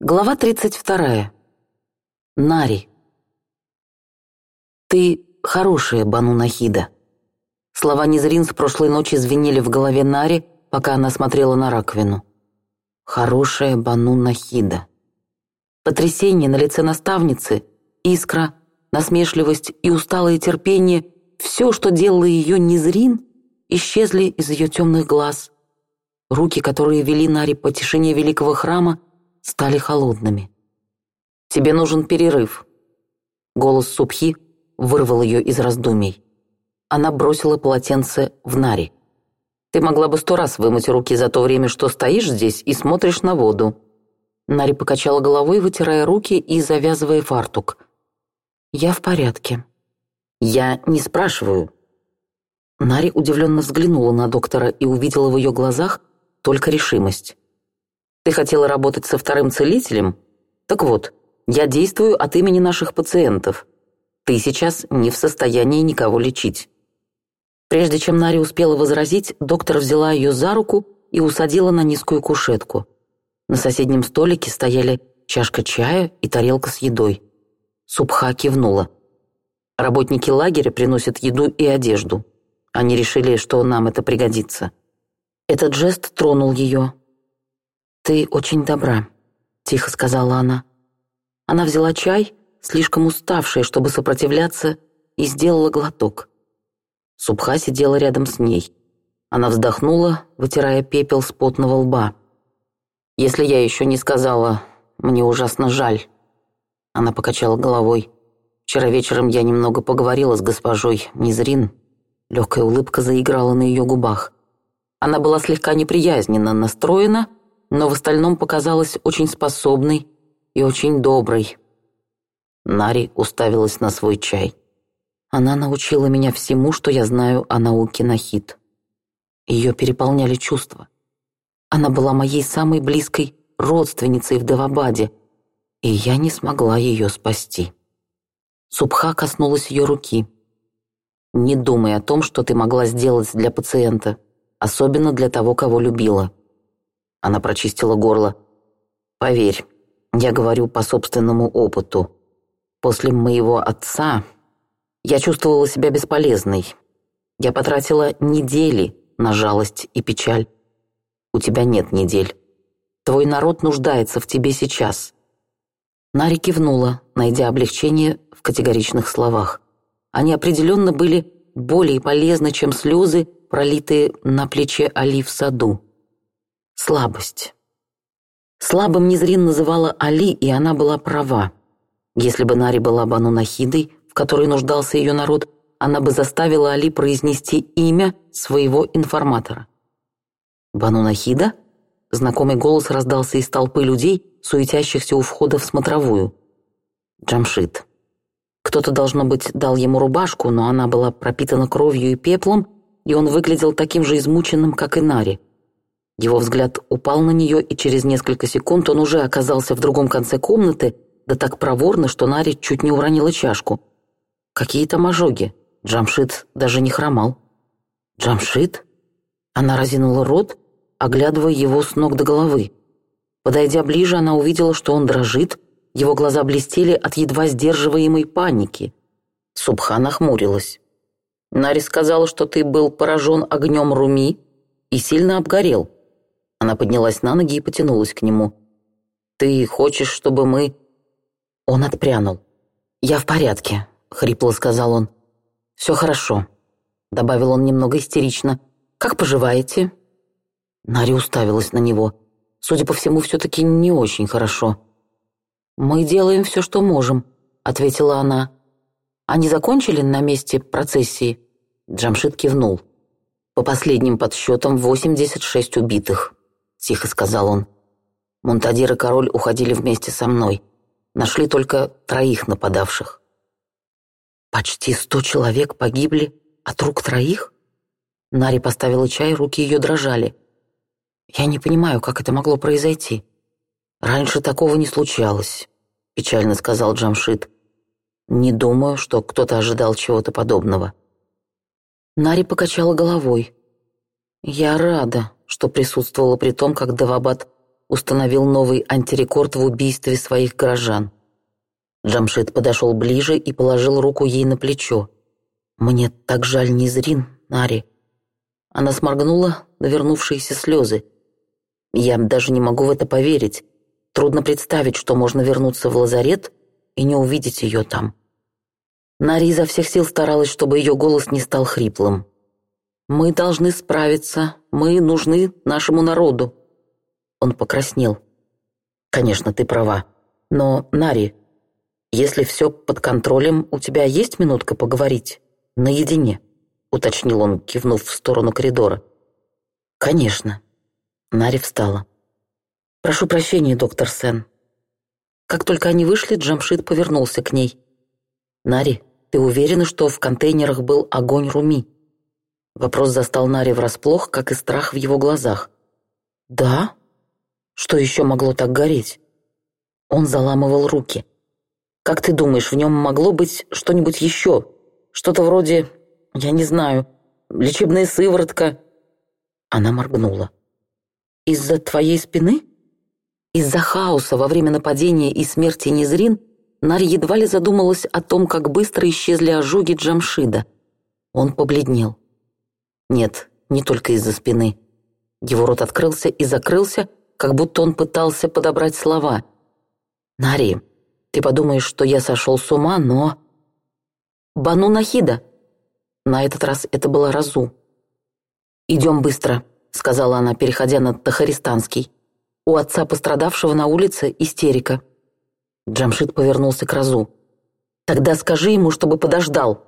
Глава 32. Нари. «Ты хорошая, Бану Нахида». Слова Низрин с прошлой ночи звенели в голове Нари, пока она смотрела на раковину. «Хорошая Бану Нахида». Потрясение на лице наставницы, искра, насмешливость и усталое терпение — все, что делало ее Низрин, исчезли из ее темных глаз. Руки, которые вели Нари по тишине великого храма — стали холодными. «Тебе нужен перерыв». Голос Супхи вырвал ее из раздумий. Она бросила полотенце в Нари. «Ты могла бы сто раз вымыть руки за то время, что стоишь здесь и смотришь на воду». Нари покачала головой, вытирая руки и завязывая фартук. «Я в порядке». «Я не спрашиваю». Нари удивленно взглянула на доктора и увидела в ее глазах только решимость. Ты хотела работать со вторым целителем? Так вот, я действую от имени наших пациентов. Ты сейчас не в состоянии никого лечить». Прежде чем Нари успела возразить, доктор взяла ее за руку и усадила на низкую кушетку. На соседнем столике стояли чашка чая и тарелка с едой. Субха кивнула. «Работники лагеря приносят еду и одежду. Они решили, что нам это пригодится». Этот жест тронул ее ты очень добра», — тихо сказала она. Она взяла чай, слишком уставшая, чтобы сопротивляться, и сделала глоток. Субха сидела рядом с ней. Она вздохнула, вытирая пепел с потного лба. «Если я еще не сказала, мне ужасно жаль». Она покачала головой. «Вчера вечером я немного поговорила с госпожой Низрин». Легкая улыбка заиграла на ее губах. Она была слегка неприязненно настроена, но в остальном показалась очень способной и очень доброй. Нари уставилась на свой чай. Она научила меня всему, что я знаю о науке Нахид. Ее переполняли чувства. Она была моей самой близкой родственницей в Давабаде, и я не смогла ее спасти. Субха коснулась ее руки. «Не думай о том, что ты могла сделать для пациента, особенно для того, кого любила. Она прочистила горло. «Поверь, я говорю по собственному опыту. После моего отца я чувствовала себя бесполезной. Я потратила недели на жалость и печаль. У тебя нет недель. Твой народ нуждается в тебе сейчас». Нари кивнула, найдя облегчение в категоричных словах. Они определенно были более полезны, чем слезы, пролитые на плече Али в саду. Слабость. Слабым Незрин называла Али, и она была права. Если бы Нари была Бану Нахидой, в которой нуждался ее народ, она бы заставила Али произнести имя своего информатора. Бану Нахида. Знакомый голос раздался из толпы людей, суетящихся у входа в смотровую. Джамшит. Кто-то, должно быть, дал ему рубашку, но она была пропитана кровью и пеплом, и он выглядел таким же измученным, как и Нари. Его взгляд упал на нее, и через несколько секунд он уже оказался в другом конце комнаты, да так проворно, что Нари чуть не уронила чашку. Какие там ожоги? Джамшит даже не хромал. «Джамшит?» Она разинула рот, оглядывая его с ног до головы. Подойдя ближе, она увидела, что он дрожит, его глаза блестели от едва сдерживаемой паники. Субхан охмурилась. «Нари сказала, что ты был поражен огнем Руми и сильно обгорел. Она поднялась на ноги и потянулась к нему. «Ты хочешь, чтобы мы...» Он отпрянул. «Я в порядке», — хрипло сказал он. «Все хорошо», — добавил он немного истерично. «Как поживаете?» Нари уставилась на него. Судя по всему, все-таки не очень хорошо. «Мы делаем все, что можем», — ответила она. «Они закончили на месте процессии?» Джамшит кивнул. «По последним подсчетам, 86 убитых», — тихо сказал он. «Монтадир и король уходили вместе со мной. Нашли только троих нападавших». «Почти сто человек погибли от рук троих?» Нари поставила чай, руки ее дрожали. «Я не понимаю, как это могло произойти. Раньше такого не случалось», — печально сказал Джамшит. «Не думаю, что кто-то ожидал чего-то подобного». Нари покачала головой. «Я рада, что присутствовало при том, как Давабад установил новый антирекорд в убийстве своих горожан. Джамшит подошел ближе и положил руку ей на плечо. «Мне так жаль Низрин, Нари». Она сморгнула навернувшиеся слезы. «Я даже не могу в это поверить. Трудно представить, что можно вернуться в лазарет и не увидеть ее там». Нари изо всех сил старалась, чтобы ее голос не стал хриплым. «Мы должны справиться. Мы нужны нашему народу». Он покраснел. «Конечно, ты права. Но, Нари, если все под контролем, у тебя есть минутка поговорить? Наедине?» Уточнил он, кивнув в сторону коридора. «Конечно». Нари встала. «Прошу прощения, доктор Сен». Как только они вышли, Джамшит повернулся к ней. «Нари, ты уверена, что в контейнерах был огонь Руми?» Вопрос застал Нари врасплох, как и страх в его глазах. «Да? Что еще могло так гореть?» Он заламывал руки. «Как ты думаешь, в нем могло быть что-нибудь еще? Что-то вроде, я не знаю, лечебная сыворотка?» Она моргнула. «Из-за твоей спины?» Из-за хаоса во время нападения и смерти Незрин Нарь едва ли задумалась о том, как быстро исчезли ожоги Джамшида. Он побледнел. Нет, не только из-за спины. Его рот открылся и закрылся, как будто он пытался подобрать слова. «Нари, ты подумаешь, что я сошел с ума, но...» «Бану Нахида!» На этот раз это была Разу. «Идем быстро», — сказала она, переходя на Тахаристанский. «У отца пострадавшего на улице истерика». Джамшит повернулся к Разу. «Тогда скажи ему, чтобы подождал»,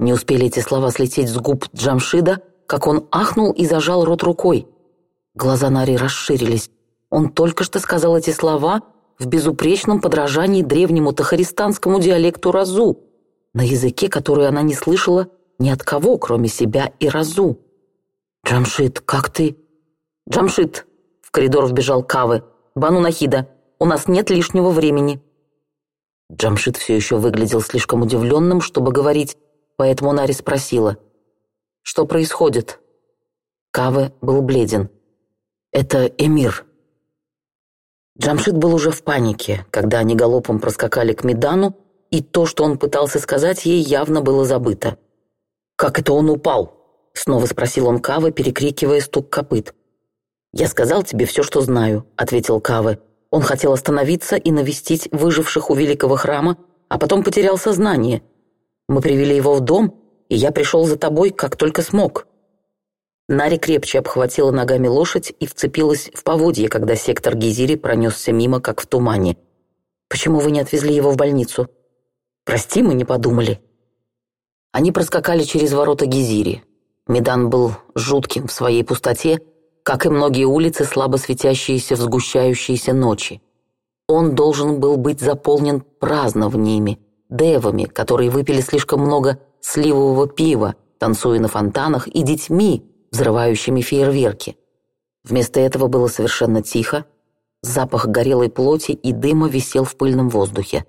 не успели эти слова слететь с губ Джамшида, как он ахнул и зажал рот рукой. Глаза Нари расширились. Он только что сказал эти слова в безупречном подражании древнему тахаристанскому диалекту Разу, на языке, который она не слышала ни от кого, кроме себя и Разу. «Джамшид, как ты?» «Джамшид!» — в коридор вбежал Кавы. «Бану Нахида, у нас нет лишнего времени». Джамшид все еще выглядел слишком удивленным, чтобы говорить поэтому Нари спросила. «Что происходит?» Каве был бледен. «Это Эмир». Джамшит был уже в панике, когда они галопом проскакали к Медану, и то, что он пытался сказать, ей явно было забыто. «Как это он упал?» — снова спросил он Кавы, перекрикивая стук копыт. «Я сказал тебе все, что знаю», — ответил Кавы. Он хотел остановиться и навестить выживших у великого храма, а потом потерял сознание. Мы привели его в дом, и я пришел за тобой, как только смог». Нари крепче обхватила ногами лошадь и вцепилась в поводье, когда сектор Гизири пронесся мимо, как в тумане. «Почему вы не отвезли его в больницу?» «Прости, мы не подумали». Они проскакали через ворота Гизири. Медан был жутким в своей пустоте, как и многие улицы, слабо светящиеся в сгущающиеся ночи. Он должен был быть заполнен празднованиями, девами, которые выпили слишком много сливового пива, танцуя на фонтанах, и детьми, взрывающими фейерверки. Вместо этого было совершенно тихо. Запах горелой плоти и дыма висел в пыльном воздухе.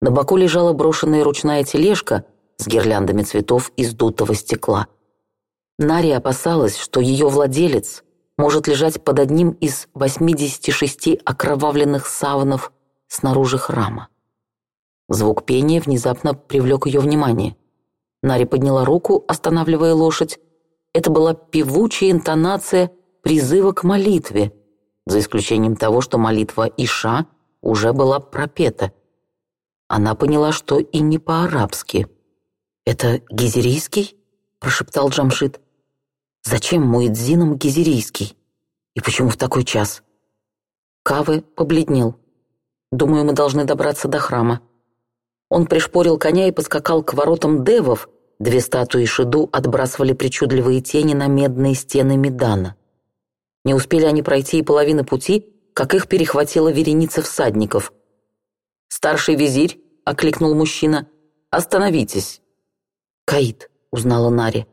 На боку лежала брошенная ручная тележка с гирляндами цветов из дутого стекла. Нари опасалась, что ее владелец может лежать под одним из 86 окровавленных саванов снаружи храма. Звук пения внезапно привлек ее внимание. Нари подняла руку, останавливая лошадь. Это была певучая интонация призыва к молитве, за исключением того, что молитва Иша уже была пропета. Она поняла, что и не по-арабски. «Это гизерийский?» – прошептал Джамшит. «Зачем Муэдзинам гизерийский? И почему в такой час?» Кавы побледнел. «Думаю, мы должны добраться до храма», он пришпорил коня и поскакал к воротам девов. Две статуи Шиду отбрасывали причудливые тени на медные стены Медана. Не успели они пройти и половины пути, как их перехватила вереница всадников. «Старший визирь!» — окликнул мужчина. «Остановитесь!» «Каид!» — узнала Нари.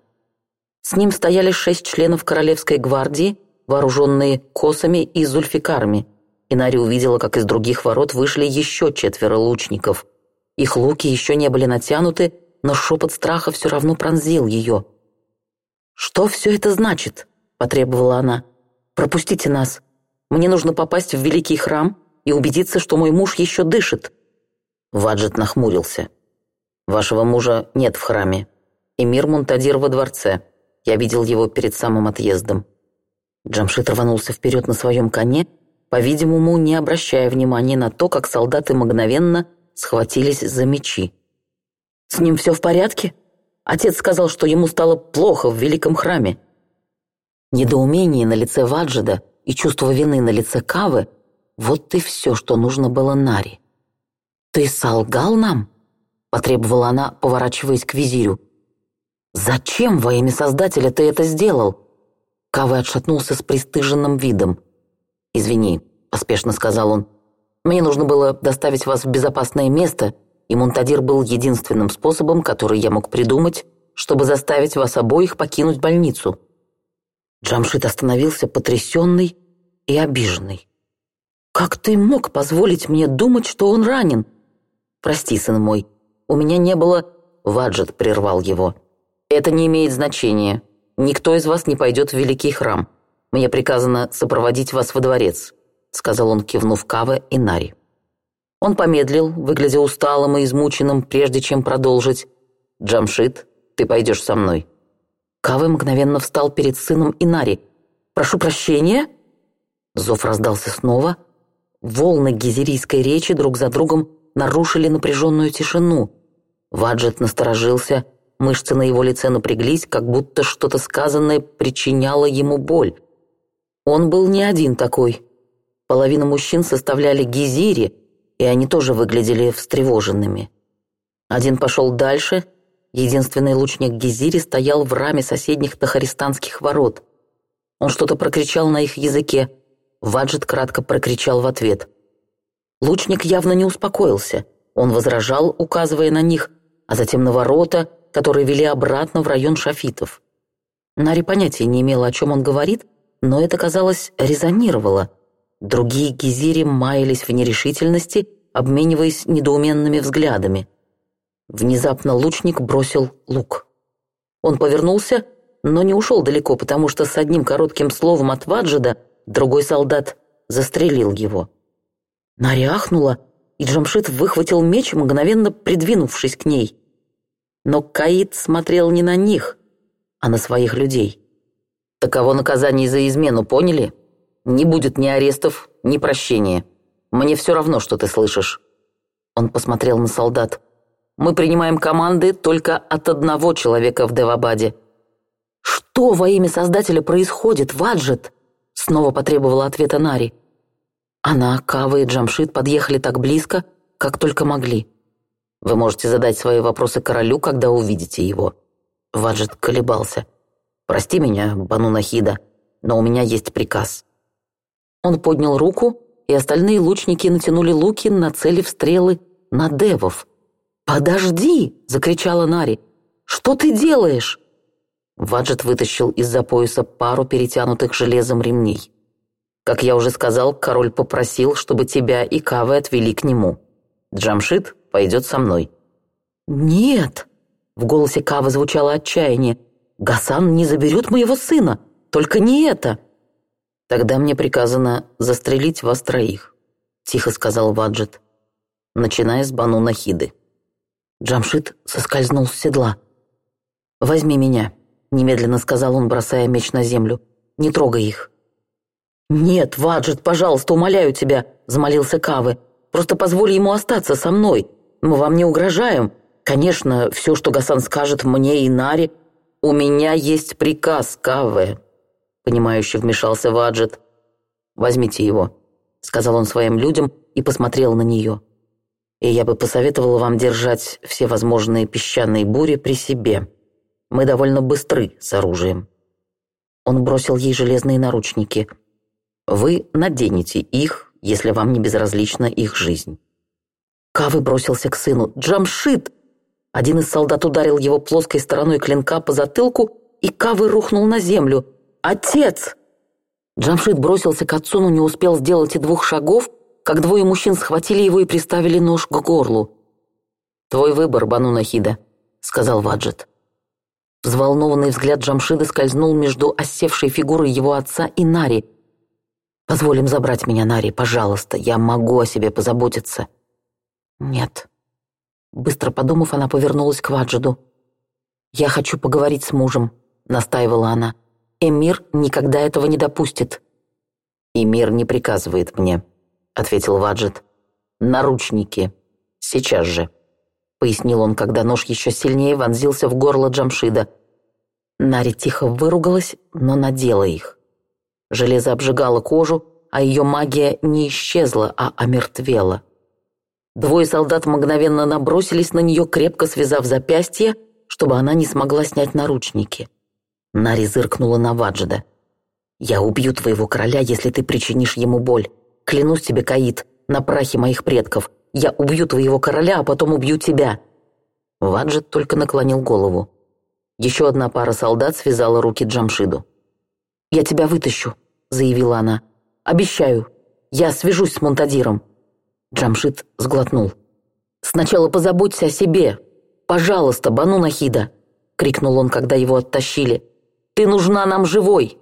С ним стояли шесть членов Королевской гвардии, вооруженные косами и зульфикарами. И Нари увидела, как из других ворот вышли еще четверо лучников — их луки еще не были натянуты, но шепот страха все равно пронзил ее. «Что все это значит?» — потребовала она. «Пропустите нас. Мне нужно попасть в великий храм и убедиться, что мой муж еще дышит». Ваджет нахмурился. «Вашего мужа нет в храме. Эмир Мунтадир во дворце. Я видел его перед самым отъездом». Джамшит рванулся вперед на своем коне, по-видимому, не обращая внимания на то, как солдаты мгновенно схватились за мечи. «С ним все в порядке?» Отец сказал, что ему стало плохо в великом храме. Недоумение на лице Ваджида и чувство вины на лице Кавы — вот и все, что нужно было Нари. «Ты солгал нам?» — потребовала она, поворачиваясь к визирю. «Зачем во имя Создателя ты это сделал?» Кавы отшатнулся с пристыженным видом. «Извини», — поспешно сказал он, мне нужно было доставить вас в безопасное место, и Монтадир был единственным способом, который я мог придумать, чтобы заставить вас обоих покинуть больницу». Джамшит остановился потрясенный и обиженный. «Как ты мог позволить мне думать, что он ранен?» «Прости, сын мой, у меня не было...» Ваджет прервал его. «Это не имеет значения. Никто из вас не пойдет в Великий храм. Мне приказано сопроводить вас во дворец сказал он, кивнув Каве и Нари. Он помедлил, выглядя усталым и измученным, прежде чем продолжить. «Джамшит, ты пойдешь со мной». Каве мгновенно встал перед сыном и Нари. «Прошу прощения?» Зов раздался снова. Волны гизерийской речи друг за другом нарушили напряженную тишину. Ваджет насторожился, мышцы на его лице напряглись, как будто что-то сказанное причиняло ему боль. Он был не один такой. Половина мужчин составляли гизири, и они тоже выглядели встревоженными. Один пошел дальше, единственный лучник гизири стоял в раме соседних тахаристанских ворот. Он что-то прокричал на их языке, Ваджид кратко прокричал в ответ. Лучник явно не успокоился, он возражал, указывая на них, а затем на ворота, которые вели обратно в район шафитов. Нари понятия не имела, о чем он говорит, но это, казалось, резонировало – Другие гизири маялись в нерешительности, обмениваясь недоуменными взглядами. Внезапно лучник бросил лук. Он повернулся, но не ушел далеко, потому что с одним коротким словом от Ваджида другой солдат застрелил его. Наря ахнула, и Джамшит выхватил меч, мгновенно придвинувшись к ней. Но Каид смотрел не на них, а на своих людей. «Таково наказание за измену, поняли?» Не будет ни арестов, ни прощения. Мне все равно, что ты слышишь». Он посмотрел на солдат. «Мы принимаем команды только от одного человека в Девабаде». «Что во имя Создателя происходит, Ваджет?» Снова потребовала ответа Нари. Она, Кава и Джамшит подъехали так близко, как только могли. «Вы можете задать свои вопросы королю, когда увидите его». Ваджет колебался. «Прости меня, Бану Нахида, но у меня есть приказ». Он поднял руку, и остальные лучники натянули луки, нацелив стрелы на девов. «Подожди!» — закричала Нари. «Что ты делаешь?» Ваджет вытащил из-за пояса пару перетянутых железом ремней. «Как я уже сказал, король попросил, чтобы тебя и Кавы отвели к нему. Джамшит пойдет со мной». «Нет!» — в голосе Кавы звучало отчаяние. «Гасан не заберет моего сына! Только не это!» «Тогда мне приказано застрелить вас троих», — тихо сказал Ваджет, начиная с Бану Нахиды. Джамшит соскользнул с седла. «Возьми меня», — немедленно сказал он, бросая меч на землю. «Не трогай их». «Нет, Ваджет, пожалуйста, умоляю тебя», — замолился Кавы. «Просто позволь ему остаться со мной. Мы вам не угрожаем. Конечно, все, что Гасан скажет мне и Наре...» «У меня есть приказ, Кавы», понимающе вмешался Ваджет. «Возьмите его», — сказал он своим людям и посмотрел на нее. «И я бы посоветовал вам держать все возможные песчаные бури при себе. Мы довольно быстры с оружием». Он бросил ей железные наручники. «Вы наденете их, если вам не безразлична их жизнь». Кавы бросился к сыну. «Джамшит!» Один из солдат ударил его плоской стороной клинка по затылку, и Кавы рухнул на землю. «Отец!» Джамшит бросился к отцу, но не успел сделать и двух шагов, как двое мужчин схватили его и приставили нож к горлу. «Твой выбор, Бану Нахида», — сказал Ваджет. Взволнованный взгляд Джамшида скользнул между осевшей фигурой его отца и Нари. «Позволим забрать меня, Нари, пожалуйста, я могу о себе позаботиться». «Нет». Быстро подумав, она повернулась к Ваджиду. «Я хочу поговорить с мужем», — настаивала она. Эмир никогда этого не допустит». «Эмир не приказывает мне», — ответил Ваджет. «Наручники. Сейчас же», — пояснил он, когда нож еще сильнее вонзился в горло Джамшида. Нари тихо выругалась, но надела их. Железо обжигало кожу, а ее магия не исчезла, а омертвела. Двое солдат мгновенно набросились на нее, крепко связав запястье, чтобы она не смогла снять наручники. Нари зыркнула на Ваджида. «Я убью твоего короля, если ты причинишь ему боль. Клянусь тебе, Каид, на прахе моих предков. Я убью твоего короля, а потом убью тебя». Ваджид только наклонил голову. Еще одна пара солдат связала руки Джамшиду. «Я тебя вытащу», — заявила она. «Обещаю. Я свяжусь с Монтадиром». Джамшид сглотнул. «Сначала позаботься о себе. Пожалуйста, Бану Нахида!» — крикнул он, когда его оттащили ты нужна нам живой.